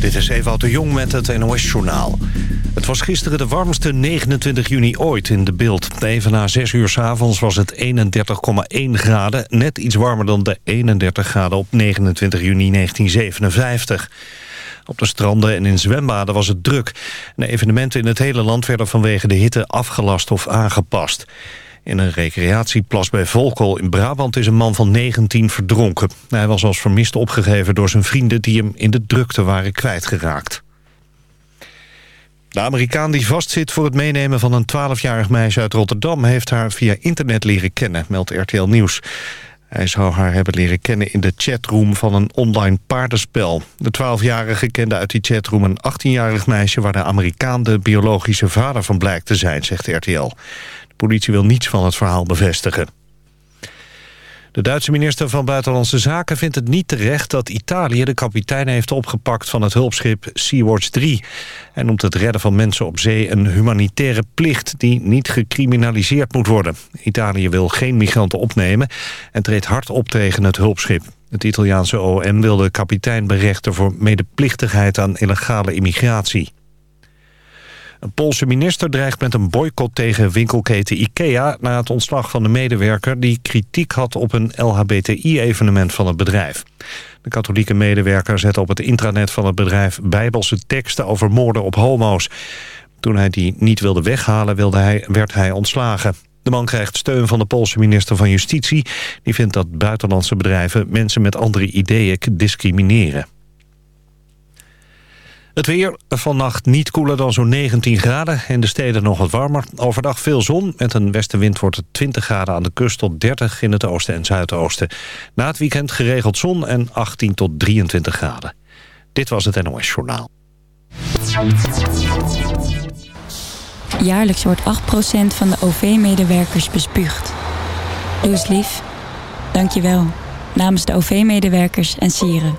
Dit is Ewout de Jong met het NOS-journaal. Het was gisteren de warmste 29 juni ooit in de beeld. Even na 6 uur s avonds was het 31,1 graden. Net iets warmer dan de 31 graden op 29 juni 1957. Op de stranden en in zwembaden was het druk. De evenementen in het hele land werden vanwege de hitte afgelast of aangepast. In een recreatieplas bij Volkel in Brabant is een man van 19 verdronken. Hij was als vermist opgegeven door zijn vrienden die hem in de drukte waren kwijtgeraakt. De Amerikaan die vastzit voor het meenemen van een 12-jarig meisje uit Rotterdam... heeft haar via internet leren kennen, meldt RTL Nieuws. Hij zou haar hebben leren kennen in de chatroom van een online paardenspel. De 12-jarige kende uit die chatroom een 18-jarig meisje... waar de Amerikaan de biologische vader van blijkt te zijn, zegt RTL politie wil niets van het verhaal bevestigen. De Duitse minister van Buitenlandse Zaken vindt het niet terecht... dat Italië de kapitein heeft opgepakt van het hulpschip Sea-Watch 3. Hij noemt het redden van mensen op zee een humanitaire plicht... die niet gecriminaliseerd moet worden. Italië wil geen migranten opnemen en treedt hard op tegen het hulpschip. Het Italiaanse OM wil de kapitein berechten voor medeplichtigheid aan illegale immigratie. Een Poolse minister dreigt met een boycott tegen winkelketen IKEA... na het ontslag van de medewerker die kritiek had op een LHBTI-evenement van het bedrijf. De katholieke medewerker zette op het intranet van het bedrijf... bijbelse teksten over moorden op homo's. Toen hij die niet wilde weghalen, wilde hij, werd hij ontslagen. De man krijgt steun van de Poolse minister van Justitie. Die vindt dat buitenlandse bedrijven mensen met andere ideeën discrimineren. Het weer vannacht niet koeler dan zo'n 19 graden. In de steden nog wat warmer. Overdag veel zon. Met een westenwind wordt het 20 graden aan de kust tot 30 in het oosten en zuidoosten. Na het weekend geregeld zon en 18 tot 23 graden. Dit was het NOS Journaal. Jaarlijks wordt 8% van de OV-medewerkers bespuugd. Doe eens lief. Dank je wel. Namens de OV-medewerkers en sieren.